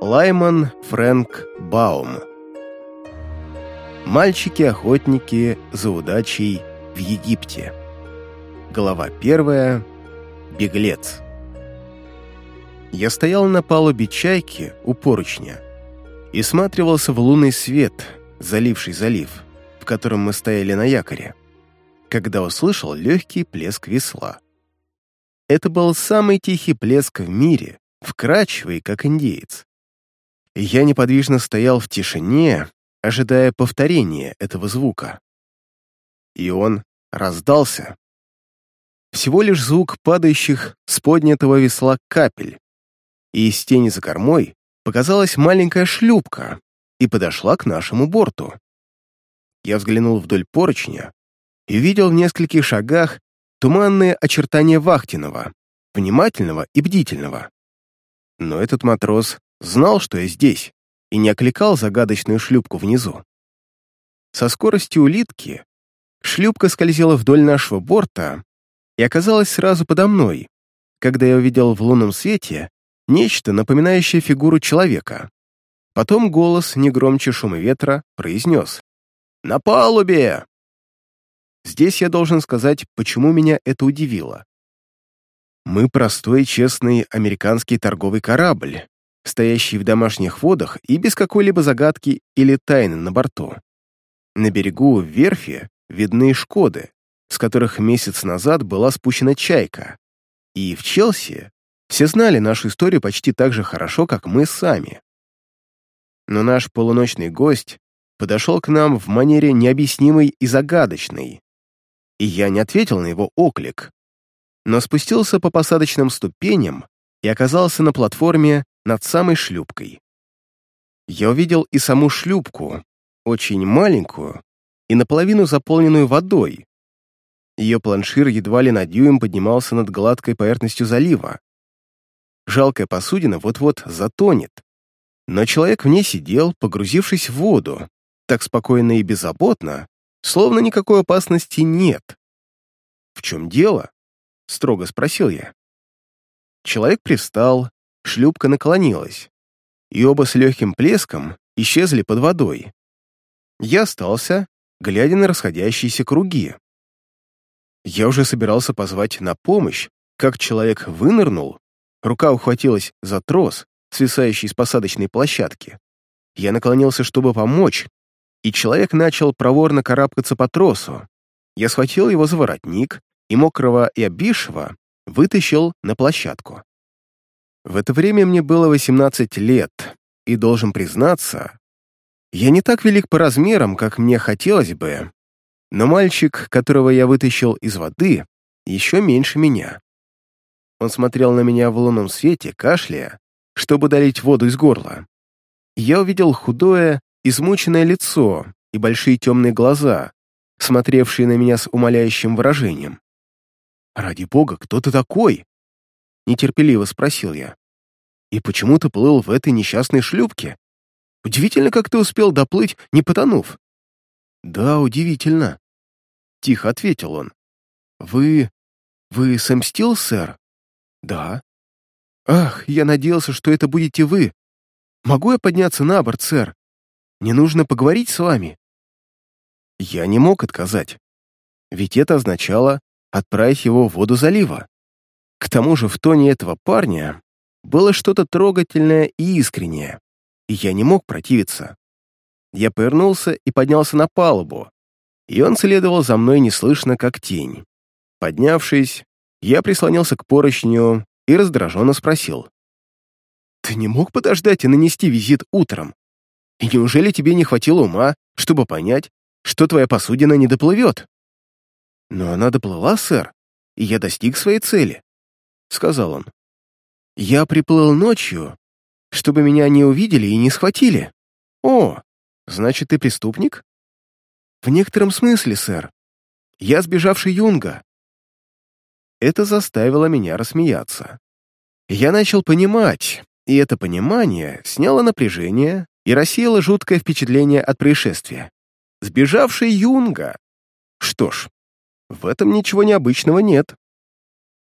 Лайман Фрэнк Баум Мальчики-охотники за удачей в Египте Глава первая. Беглец Я стоял на палубе чайки у поручня и сматривался в лунный свет, заливший залив, в котором мы стояли на якоре, когда услышал легкий плеск весла. Это был самый тихий плеск в мире, вкрачивый, как индеец. Я неподвижно стоял в тишине, ожидая повторения этого звука. И он раздался. Всего лишь звук падающих с поднятого весла капель, и из тени за кормой показалась маленькая шлюпка и подошла к нашему борту. Я взглянул вдоль поручня и видел в нескольких шагах туманные очертания Вахтинова, внимательного и бдительного. Но этот матрос знал, что я здесь, и не окликал загадочную шлюпку внизу. Со скоростью улитки шлюпка скользила вдоль нашего борта и оказалась сразу подо мной, когда я увидел в лунном свете нечто, напоминающее фигуру человека. Потом голос, не громче шума ветра, произнес «На палубе!» Здесь я должен сказать, почему меня это удивило. Мы простой, честный американский торговый корабль, стоящий в домашних водах и без какой-либо загадки или тайны на борту. На берегу верфи видны «Шкоды», с которых месяц назад была спущена «Чайка». И в Челси все знали нашу историю почти так же хорошо, как мы сами. Но наш полуночный гость подошел к нам в манере необъяснимой и загадочной, и я не ответил на его оклик, но спустился по посадочным ступеням и оказался на платформе над самой шлюпкой. Я увидел и саму шлюпку, очень маленькую и наполовину заполненную водой. Ее планшир едва ли на дюйм поднимался над гладкой поверхностью залива. Жалкая посудина вот-вот затонет. Но человек в ней сидел, погрузившись в воду, так спокойно и беззаботно, словно никакой опасности нет. «В чем дело?» — строго спросил я. Человек привстал, шлюпка наклонилась, и оба с легким плеском исчезли под водой. Я остался, глядя на расходящиеся круги. Я уже собирался позвать на помощь, как человек вынырнул, рука ухватилась за трос, свисающий с посадочной площадки. Я наклонился, чтобы помочь, и человек начал проворно карабкаться по тросу. Я схватил его за воротник и мокрого и обвисшего вытащил на площадку. В это время мне было 18 лет, и, должен признаться, я не так велик по размерам, как мне хотелось бы, но мальчик, которого я вытащил из воды, еще меньше меня. Он смотрел на меня в лунном свете, кашляя, чтобы удалить воду из горла. Я увидел худое, измученное лицо и большие темные глаза, смотревшие на меня с умоляющим выражением. «Ради бога, кто ты такой?» — нетерпеливо спросил я. «И почему ты плыл в этой несчастной шлюпке? Удивительно, как ты успел доплыть, не потонув». «Да, удивительно», — тихо ответил он. «Вы... вы Сэм Стил, сэр?» «Да». «Ах, я надеялся, что это будете вы. Могу я подняться на борт, сэр? Мне нужно поговорить с вами». Я не мог отказать, ведь это означало отправить его в воду залива. К тому же в тоне этого парня было что-то трогательное и искреннее, и я не мог противиться. Я повернулся и поднялся на палубу, и он следовал за мной неслышно, как тень. Поднявшись, я прислонился к поручню и раздраженно спросил. «Ты не мог подождать и нанести визит утром? И неужели тебе не хватило ума, чтобы понять, что твоя посудина не доплывет?» «Но она доплыла, сэр, и я достиг своей цели», — сказал он. «Я приплыл ночью, чтобы меня не увидели и не схватили. О, значит, ты преступник?» «В некотором смысле, сэр. Я сбежавший юнга». Это заставило меня рассмеяться. Я начал понимать, и это понимание сняло напряжение и рассеяло жуткое впечатление от происшествия. Сбежавший Юнга. Что ж, в этом ничего необычного нет.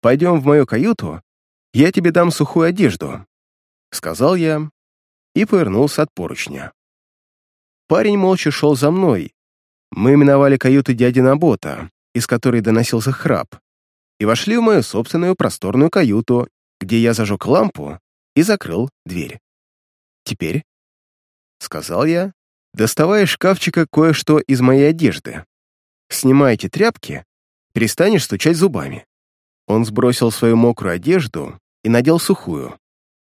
Пойдем в мою каюту, я тебе дам сухую одежду, — сказал я, и повернулся от поручня. Парень молча шел за мной. Мы миновали каюты дяди Набота, из которой доносился храп, и вошли в мою собственную просторную каюту, где я зажег лампу и закрыл дверь. «Теперь», — сказал я, доставая из шкафчика кое-что из моей одежды. «Снимайте тряпки, перестанешь стучать зубами». Он сбросил свою мокрую одежду и надел сухую,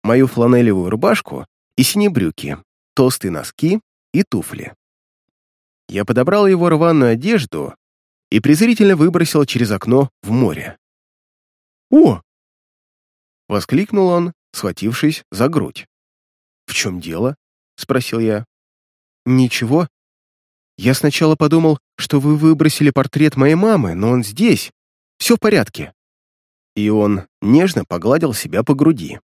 мою фланелевую рубашку и синие брюки, толстые носки и туфли. Я подобрал его рваную одежду и презрительно выбросил через окно в море. «О!» — воскликнул он, схватившись за грудь. «В чем дело?» — спросил я. «Ничего. Я сначала подумал, что вы выбросили портрет моей мамы, но он здесь. Все в порядке». И он нежно погладил себя по груди.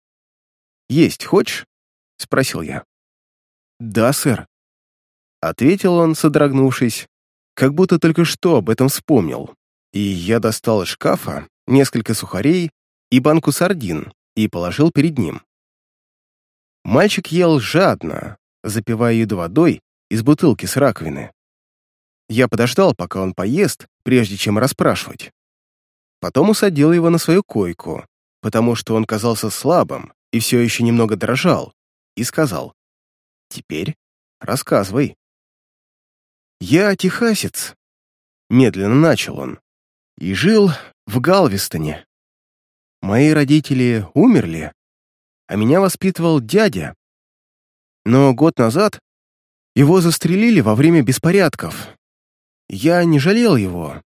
«Есть хочешь?» — спросил я. «Да, сэр», — ответил он, содрогнувшись, как будто только что об этом вспомнил. И я достал из шкафа несколько сухарей и банку сардин и положил перед ним. Мальчик ел жадно, запивая еду водой из бутылки с раковины. Я подождал, пока он поест, прежде чем расспрашивать. Потом усадил его на свою койку, потому что он казался слабым и все еще немного дрожал, и сказал, «Теперь рассказывай». «Я техасец», — медленно начал он, «и жил в Галвестоне. Мои родители умерли, а меня воспитывал дядя. Но год назад его застрелили во время беспорядков. Я не жалел его.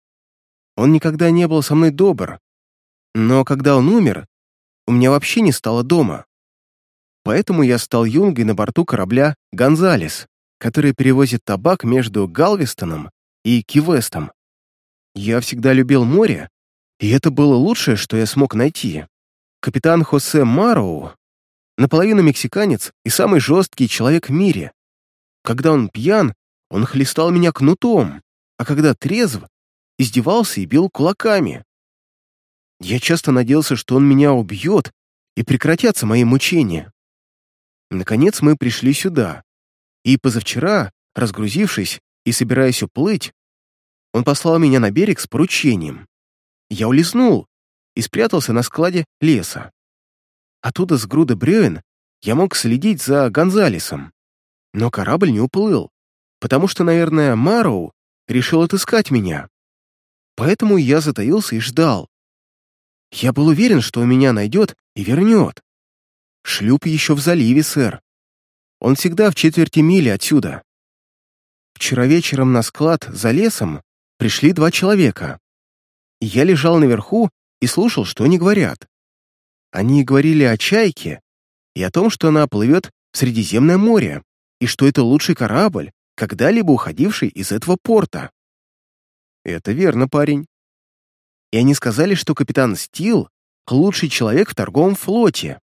Он никогда не был со мной добр. Но когда он умер, у меня вообще не стало дома. Поэтому я стал юнгой на борту корабля «Гонзалес», который перевозит табак между Галвестоном и Кивестом. Я всегда любил море, и это было лучшее, что я смог найти. Капитан Хосе Мароу наполовину мексиканец и самый жесткий человек в мире. Когда он пьян, он хлестал меня кнутом, а когда трезв, издевался и бил кулаками. Я часто надеялся, что он меня убьет, и прекратятся мои мучения. Наконец мы пришли сюда, и позавчера, разгрузившись и собираясь уплыть, он послал меня на берег с поручением. Я улизнул и спрятался на складе леса. Оттуда с груды бревен я мог следить за Гонзалесом. Но корабль не уплыл, потому что, наверное, Мароу решил отыскать меня. Поэтому я затаился и ждал. Я был уверен, что меня найдет и вернет. Шлюп еще в заливе, сэр. Он всегда в четверти мили отсюда. Вчера вечером на склад за лесом пришли два человека. Я лежал наверху и слушал, что они говорят. Они говорили о чайке и о том, что она плывет в Средиземное море, и что это лучший корабль, когда-либо уходивший из этого порта. Это верно, парень. И они сказали, что капитан Стил — лучший человек в торговом флоте.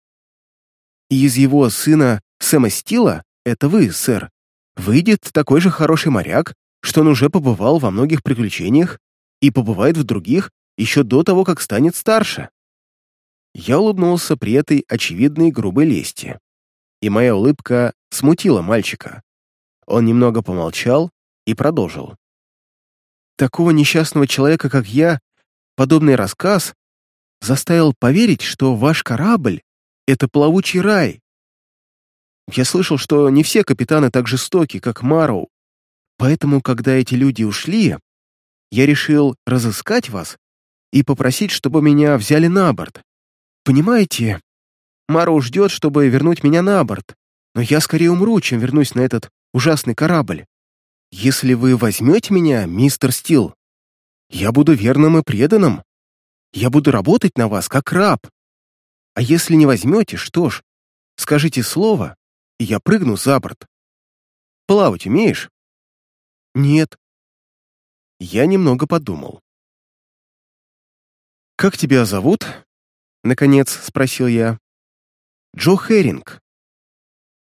И из его сына Сэма Стила, это вы, сэр, выйдет такой же хороший моряк, что он уже побывал во многих приключениях и побывает в других еще до того, как станет старше. Я улыбнулся при этой очевидной грубой лести, и моя улыбка смутила мальчика. Он немного помолчал и продолжил. Такого несчастного человека, как я, подобный рассказ заставил поверить, что ваш корабль — это плавучий рай. Я слышал, что не все капитаны так жестоки, как Мароу, поэтому, когда эти люди ушли, я решил разыскать вас и попросить, чтобы меня взяли на борт. Понимаете, Мароу ждет, чтобы вернуть меня на борт, но я скорее умру, чем вернусь на этот ужасный корабль. Если вы возьмете меня, мистер Стил, я буду верным и преданным. Я буду работать на вас, как раб. А если не возьмете, что ж, скажите слово, и я прыгну за борт. Плавать умеешь? Нет. Я немного подумал. «Как тебя зовут?» — наконец спросил я. «Джо Херинг».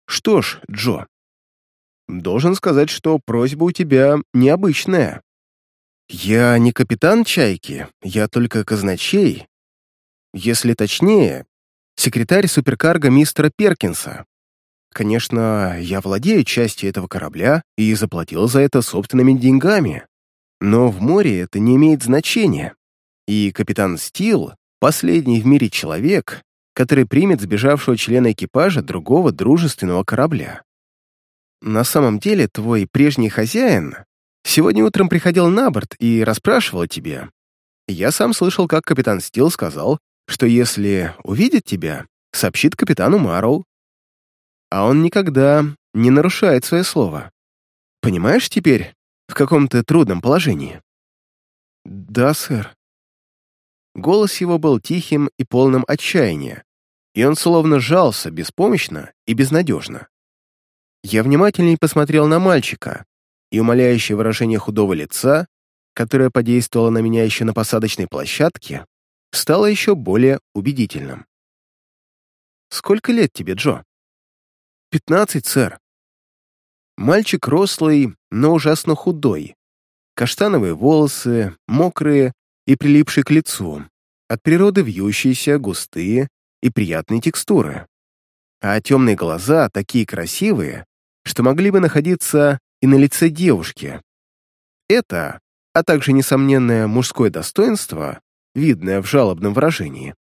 «Что ж, Джо, должен сказать, что просьба у тебя необычная. Я не капитан Чайки, я только казначей. Если точнее, секретарь суперкарга мистера Перкинса. Конечно, я владею частью этого корабля и заплатил за это собственными деньгами. Но в море это не имеет значения. И капитан Стил — последний в мире человек, который примет сбежавшего члена экипажа другого дружественного корабля. На самом деле, твой прежний хозяин сегодня утром приходил на борт и расспрашивал о тебе. Я сам слышал, как капитан Стил сказал, что если увидит тебя, сообщит капитану Марроу. А он никогда не нарушает свое слово. Понимаешь теперь, в каком то трудном положении?» «Да, сэр». Голос его был тихим и полным отчаяния, и он словно жался беспомощно и безнадежно. Я внимательнее посмотрел на мальчика, и умоляющее выражение худого лица, которое подействовало на меня еще на посадочной площадке, стало еще более убедительным. «Сколько лет тебе, Джо?» «Пятнадцать, сэр». Мальчик рослый, но ужасно худой. Каштановые волосы, мокрые и прилипшие к лицу, от природы вьющиеся, густые и приятные текстуры. А темные глаза такие красивые, что могли бы находиться и на лице девушки. Это, а также несомненное мужское достоинство, видное в жалобном выражении,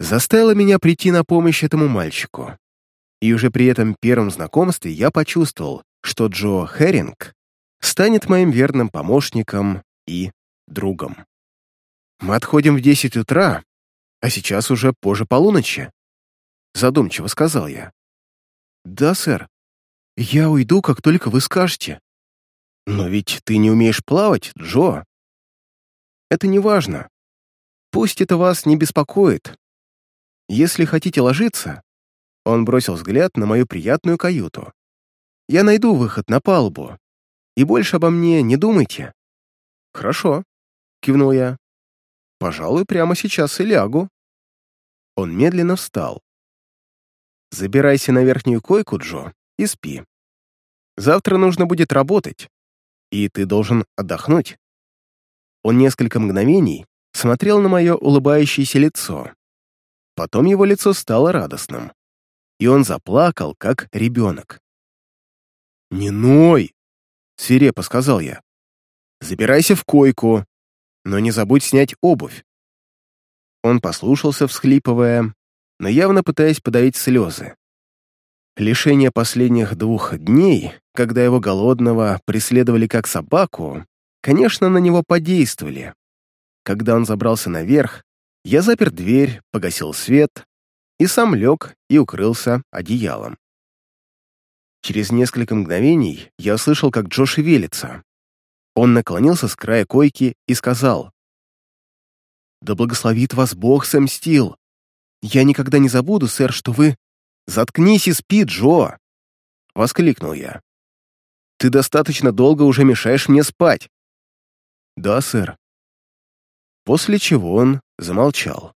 заставило меня прийти на помощь этому мальчику. И уже при этом первом знакомстве я почувствовал, что Джо Херинг станет моим верным помощником и другом. Мы отходим в 10 утра, а сейчас уже позже полуночи. Задумчиво сказал я. Да, сэр. Я уйду, как только вы скажете. Но ведь ты не умеешь плавать, Джо. Это не важно. Пусть это вас не беспокоит. Если хотите ложиться, он бросил взгляд на мою приятную каюту. Я найду выход на палубу. И больше обо мне не думайте». «Хорошо», — кивнул я. «Пожалуй, прямо сейчас и лягу». Он медленно встал. «Забирайся на верхнюю койку, Джо, и спи. Завтра нужно будет работать, и ты должен отдохнуть». Он несколько мгновений смотрел на мое улыбающееся лицо. Потом его лицо стало радостным, и он заплакал, как ребенок. «Не ной!» — свирепо сказал я. «Забирайся в койку, но не забудь снять обувь». Он послушался, всхлипывая, но явно пытаясь подавить слезы. Лишение последних двух дней, когда его голодного преследовали как собаку, конечно, на него подействовали. Когда он забрался наверх, я запер дверь, погасил свет и сам лег и укрылся одеялом. Через несколько мгновений я услышал, как Джо шевелится. Он наклонился с края койки и сказал, «Да благословит вас Бог, Сэм Стил! Я никогда не забуду, сэр, что вы...» «Заткнись и спи, Джо!» — воскликнул я. «Ты достаточно долго уже мешаешь мне спать». «Да, сэр». После чего он замолчал.